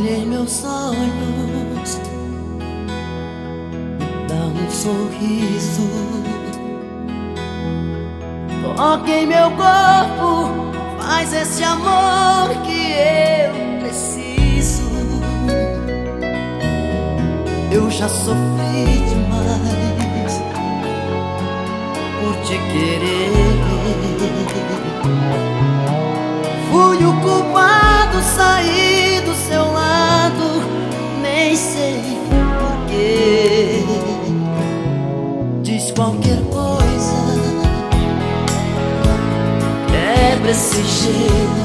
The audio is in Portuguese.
teus olhos me dá um sorriso. Toque em meu corpo, faz esse amor que eu preciso. Eu já sofri demais por te querer. Qualquer coisa, quebra esse gelo.